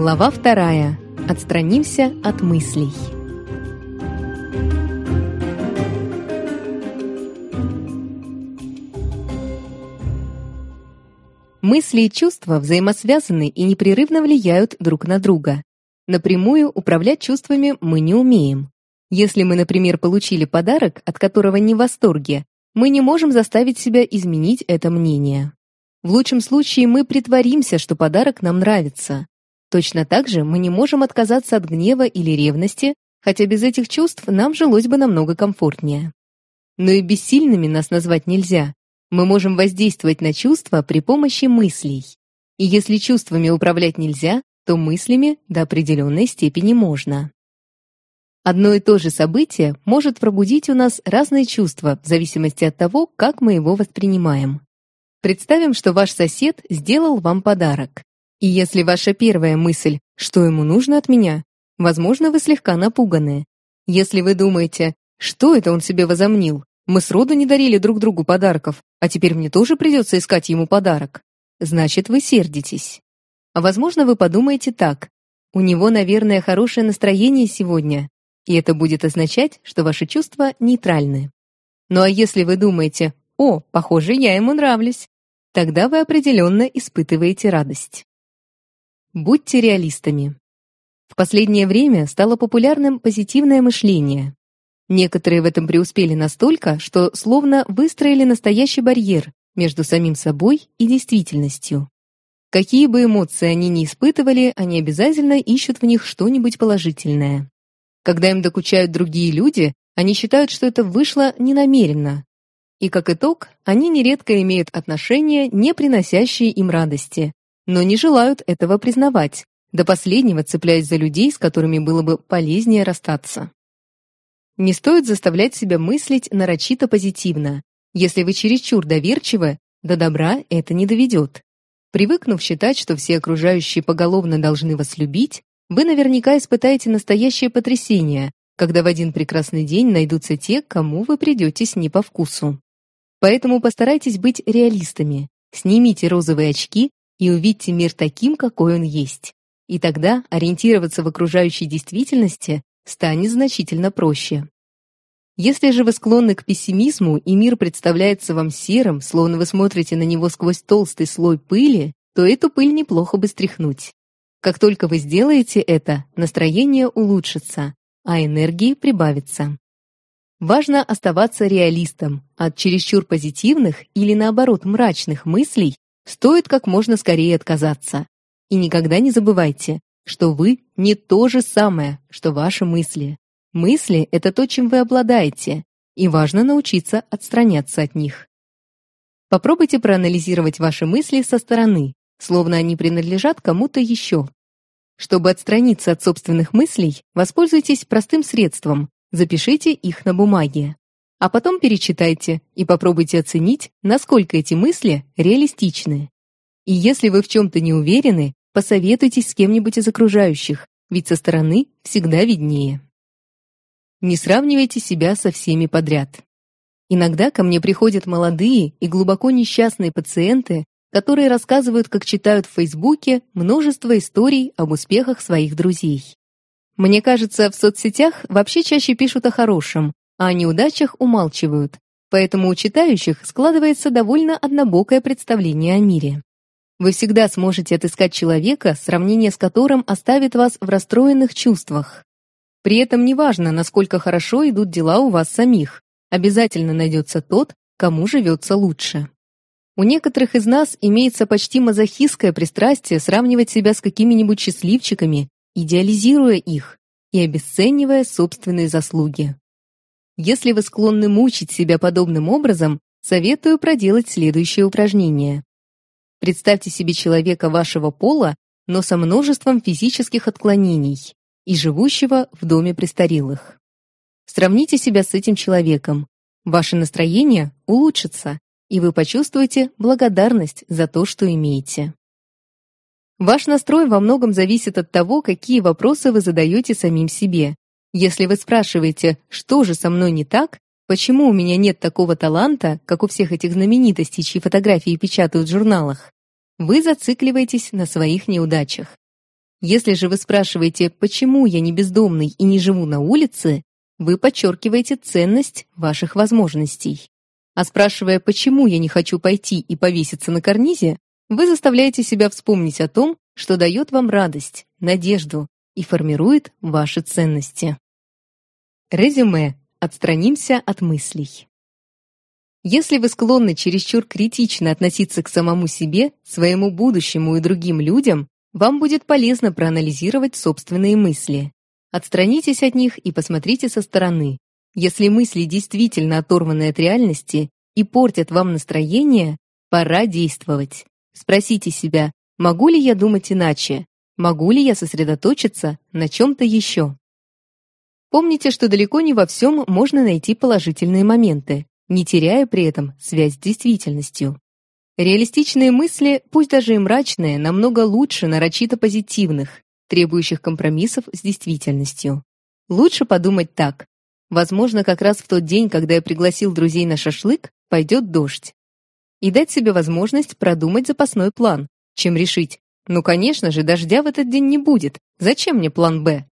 Глава вторая. Отстранимся от мыслей. Мысли и чувства взаимосвязаны и непрерывно влияют друг на друга. Напрямую управлять чувствами мы не умеем. Если мы, например, получили подарок, от которого не в восторге, мы не можем заставить себя изменить это мнение. В лучшем случае мы притворимся, что подарок нам нравится. Точно так же мы не можем отказаться от гнева или ревности, хотя без этих чувств нам жилось бы намного комфортнее. Но и бессильными нас назвать нельзя. Мы можем воздействовать на чувства при помощи мыслей. И если чувствами управлять нельзя, то мыслями до определенной степени можно. Одно и то же событие может пробудить у нас разные чувства в зависимости от того, как мы его воспринимаем. Представим, что ваш сосед сделал вам подарок. И если ваша первая мысль, что ему нужно от меня, возможно, вы слегка напуганы. Если вы думаете, что это он себе возомнил, мы сроду не дарили друг другу подарков, а теперь мне тоже придется искать ему подарок, значит, вы сердитесь. А возможно, вы подумаете так. У него, наверное, хорошее настроение сегодня, и это будет означать, что ваши чувства нейтральны. Ну а если вы думаете «О, похоже, я ему нравлюсь», тогда вы определенно испытываете радость. Будьте реалистами. В последнее время стало популярным позитивное мышление. Некоторые в этом преуспели настолько, что словно выстроили настоящий барьер между самим собой и действительностью. Какие бы эмоции они ни испытывали, они обязательно ищут в них что-нибудь положительное. Когда им докучают другие люди, они считают, что это вышло ненамеренно. И как итог, они нередко имеют отношения, не приносящие им радости, но не желают этого признавать, до последнего цепляясь за людей, с которыми было бы полезнее расстаться. Не стоит заставлять себя мыслить нарочито позитивно. Если вы чересчур доверчивы, до добра это не доведет. Привыкнув считать, что все окружающие поголовно должны вас любить, вы наверняка испытаете настоящее потрясение, когда в один прекрасный день найдутся те, кому вы придетесь не по вкусу. Поэтому постарайтесь быть реалистами, снимите розовые очки и увидьте мир таким, какой он есть. И тогда ориентироваться в окружающей действительности станет значительно проще. Если же вы склонны к пессимизму, и мир представляется вам серым, словно вы смотрите на него сквозь толстый слой пыли, то эту пыль неплохо бы стряхнуть. Как только вы сделаете это, настроение улучшится, а энергии прибавится. Важно оставаться реалистом. От чересчур позитивных или, наоборот, мрачных мыслей стоит как можно скорее отказаться. И никогда не забывайте, что вы не то же самое, что ваши мысли. Мысли — это то, чем вы обладаете, и важно научиться отстраняться от них. Попробуйте проанализировать ваши мысли со стороны, словно они принадлежат кому-то еще. Чтобы отстраниться от собственных мыслей, воспользуйтесь простым средством, запишите их на бумаге а потом перечитайте и попробуйте оценить, насколько эти мысли реалистичны. И если вы в чем-то не уверены, посоветуйтесь с кем-нибудь из окружающих, ведь со стороны всегда виднее. Не сравнивайте себя со всеми подряд. Иногда ко мне приходят молодые и глубоко несчастные пациенты, которые рассказывают, как читают в Фейсбуке множество историй об успехах своих друзей. Мне кажется, в соцсетях вообще чаще пишут о хорошем, а о неудачах умалчивают, поэтому у читающих складывается довольно однобокое представление о мире. Вы всегда сможете отыскать человека, сравнение с которым оставит вас в расстроенных чувствах. При этом неважно, насколько хорошо идут дела у вас самих, обязательно найдется тот, кому живется лучше. У некоторых из нас имеется почти мазохистское пристрастие сравнивать себя с какими-нибудь счастливчиками, идеализируя их и обесценивая собственные заслуги. Если вы склонны мучить себя подобным образом, советую проделать следующее упражнение. Представьте себе человека вашего пола, но со множеством физических отклонений и живущего в доме престарелых. Сравните себя с этим человеком. Ваше настроение улучшится, и вы почувствуете благодарность за то, что имеете. Ваш настрой во многом зависит от того, какие вопросы вы задаете самим себе. Если вы спрашиваете, что же со мной не так, почему у меня нет такого таланта, как у всех этих знаменитостей, чьи фотографии печатают в журналах, вы зацикливаетесь на своих неудачах. Если же вы спрашиваете, почему я не бездомный и не живу на улице, вы подчеркиваете ценность ваших возможностей. А спрашивая, почему я не хочу пойти и повеситься на карнизе, вы заставляете себя вспомнить о том, что дает вам радость, надежду и формирует ваши ценности. Резюме. Отстранимся от мыслей. Если вы склонны чересчур критично относиться к самому себе, своему будущему и другим людям, вам будет полезно проанализировать собственные мысли. Отстранитесь от них и посмотрите со стороны. Если мысли действительно оторваны от реальности и портят вам настроение, пора действовать. Спросите себя, могу ли я думать иначе? Могу ли я сосредоточиться на чем-то еще? Помните, что далеко не во всем можно найти положительные моменты, не теряя при этом связь с действительностью. Реалистичные мысли, пусть даже и мрачные, намного лучше нарочито позитивных, требующих компромиссов с действительностью. Лучше подумать так. Возможно, как раз в тот день, когда я пригласил друзей на шашлык, пойдет дождь. И дать себе возможность продумать запасной план, чем решить, ну, конечно же, дождя в этот день не будет, зачем мне план «Б»?